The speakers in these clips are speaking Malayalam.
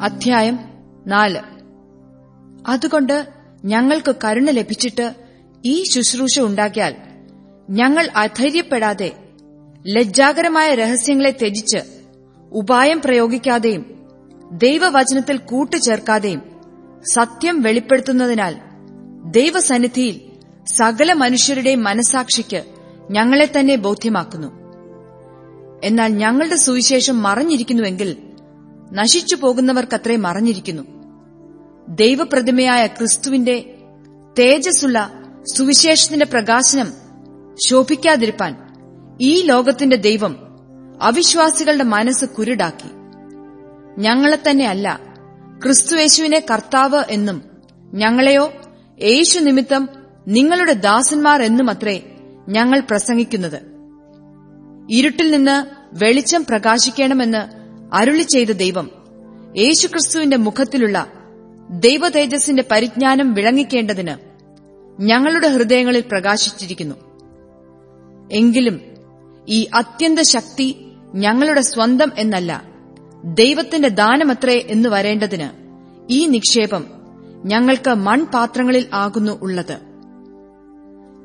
അധ്യായം നാല്. അതുകൊണ്ട് ഞങ്ങൾക്ക് കരുണ ലഭിച്ചിട്ട് ഈ ശുശ്രൂഷ ഉണ്ടാക്കിയാൽ ഞങ്ങൾ അധൈര്യപ്പെടാതെ ലജ്ജാകരമായ രഹസ്യങ്ങളെ ത്യജിച്ച് ഉപായം പ്രയോഗിക്കാതെയും ദൈവവചനത്തിൽ കൂട്ടുചേർക്കാതെയും സത്യം വെളിപ്പെടുത്തുന്നതിനാൽ ദൈവസന്നിധിയിൽ സകല മനുഷ്യരുടെയും മനസാക്ഷിക്ക് ഞങ്ങളെ തന്നെ ബോധ്യമാക്കുന്നു. എന്നാൽ ഞങ്ങളുടെ സുവിശേഷം മറഞ്ഞിരിക്കുന്നുവെങ്കിൽ നശിച്ചു പോകുന്നവർക്കത്രേ മറഞ്ഞിരിക്കുന്നു. ദൈവപ്രതിമയായ ക്രിസ്തുവിന്റെ തേജസ്സുള്ള സുവിശേഷത്തിന്റെ പ്രകാശനം ശോഭിക്കാതിരിപ്പാൻ ഈ ലോകത്തിന്റെ ദൈവം അവിശ്വാസികളുടെ മനസ്സ് കുരുടാക്കി. ഞങ്ങളെ തന്നെ അല്ല ക്രിസ്തുയേശുവിനെ കർത്താവ് എന്നും ഞങ്ങളെയോ യേശു നിമിത്തം നിങ്ങളുടെ ദാസന്മാർ എന്നുമത്രേ ഞങ്ങൾ പ്രസംഗിക്കുന്നത്. ഇരുട്ടിൽ നിന്ന് വെളിച്ചം പ്രകാശിക്കണമെന്ന് അരുളി ചെയ്ത ദൈവം യേശുക്രിസ്തുവിന്റെ മുഖത്തിലുള്ള ദൈവതേജസ്സിന്റെ പരിജ്ഞാനം വിളങ്ങിക്കേണ്ടതിന് ഞങ്ങളുടെ ഹൃദയങ്ങളിൽ പ്രകാശിച്ചിരിക്കുന്നു. എങ്കിലും ഈ അത്യന്ത ശക്തി ഞങ്ങളുടെ സ്വന്തം എന്നല്ല ദൈവത്തിന്റെ ദാനമത്രേ എന്ന് വരേണ്ടതിന് ഈ നിക്ഷേപം ഞങ്ങൾക്ക് മൺപാത്രങ്ങളിൽ ആകുന്നു ഉള്ളത്.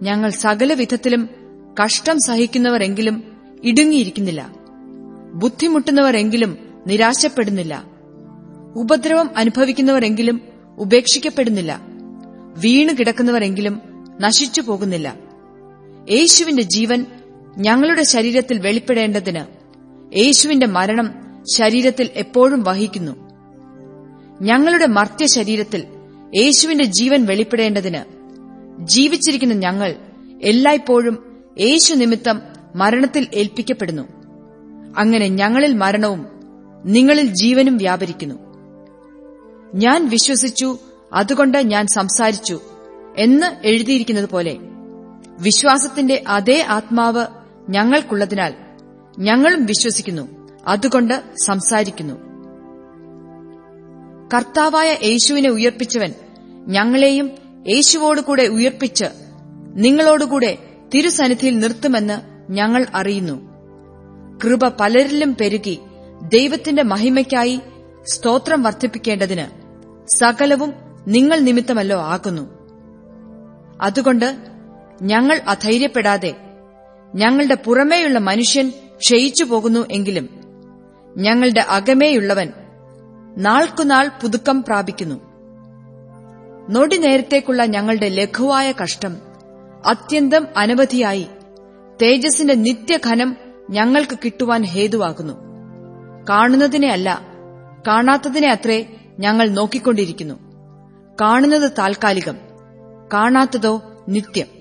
ഞങ്ങൾ സകല വിധത്തിലും കഷ്ടം സഹിക്കുന്നവരെങ്കിലും ഇടുങ്ങിയിരിക്കുന്നില്ല. ബുദ്ധിമുട്ടുന്നവരെങ്കിലും നിരാശപ്പെടുന്നില്ല. ഉപദ്രവം അനുഭവിക്കുന്നവരെങ്കിലും ഉപേക്ഷിക്കപ്പെടുന്നില്ല. വീണു കിടക്കുന്നവരെങ്കിലും നശിച്ചു പോകുന്നില്ല. യേശുവിന്റെ ജീവൻ ഞങ്ങളുടെ ശരീരത്തിൽ വെളിപ്പെടേണ്ടതിന് യേശുവിന്റെ മരണം ശരീരത്തിൽ എപ്പോഴും വഹിക്കുന്നു. ഞങ്ങളുടെ മർത്യ ശരീരത്തിൽ യേശുവിന്റെ ജീവൻ വെളിപ്പെടേണ്ടതിന് ജീവിച്ചിരിക്കുന്ന ഞങ്ങൾ എല്ലായ്പ്പോഴും യേശു നിമിത്തം മരണത്തിൽ ഏൽപ്പിക്കപ്പെടുന്നു. അങ്ങനെ ഞങ്ങളിൽ മരണവും നിങ്ങളിൽ ജീവനും വ്യാപരിക്കുന്നു. ഞാൻ വിശ്വസിച്ചു അതുകൊണ്ട് ഞാൻ സംസാരിച്ചു എന്ന് എഴുതിയിരിക്കുന്നത് പോലെ വിശ്വാസത്തിന്റെ അതേ ആത്മാവ് ഞങ്ങൾക്കുള്ളതിനാൽ ഞങ്ങളും വിശ്വസിക്കുന്നു അതുകൊണ്ട് സംസാരിക്കുന്നു. കർത്താവായ യേശുവിനെ ഉയർപ്പിച്ചവൻ ഞങ്ങളെയും യേശുവോടുകൂടെ ഉയർപ്പിച്ച് നിങ്ങളോടുകൂടെ തിരുസന്നിധിയിൽ നിർത്തുമെന്ന് ഞങ്ങൾ അറിയുന്നു. കൃപ പലരിലും പെരുകി ദൈവത്തിന്റെ മഹിമയ്ക്കായി സ്തോത്രം വർദ്ധിപ്പിക്കേണ്ടതിന് സകലവും നിങ്ങൾ നിമിത്തമല്ലോ ആകുന്നു. അതുകൊണ്ട് ഞങ്ങൾ അധൈര്യപ്പെടാതെ ഞങ്ങളുടെ പുറമേയുള്ള മനുഷ്യൻ ക്ഷയിച്ചു പോകുന്നു എങ്കിലും ഞങ്ങളുടെ അകമേയുള്ളവൻ നാൾക്കുനാൾ പുതുക്കം പ്രാപിക്കുന്നു. നൊടി നേരത്തേക്കുള്ള ഞങ്ങളുടെ ലഘുവായ കഷ്ടം അത്യന്തം അനവധിയായി തേജസിന്റെ നിത്യഘനം ഞങ്ങൾക്ക് കിട്ടുവാൻ ഹേതുവാകുന്നു. കാണുന്നതിനെ അല്ല കാണാത്തതിനെ അത്രേ ഞങ്ങൾ നോക്കിക്കൊണ്ടിരിക്കുന്നു. കാണുന്നത് താൽക്കാലികം കാണാത്തതോ നിത്യം.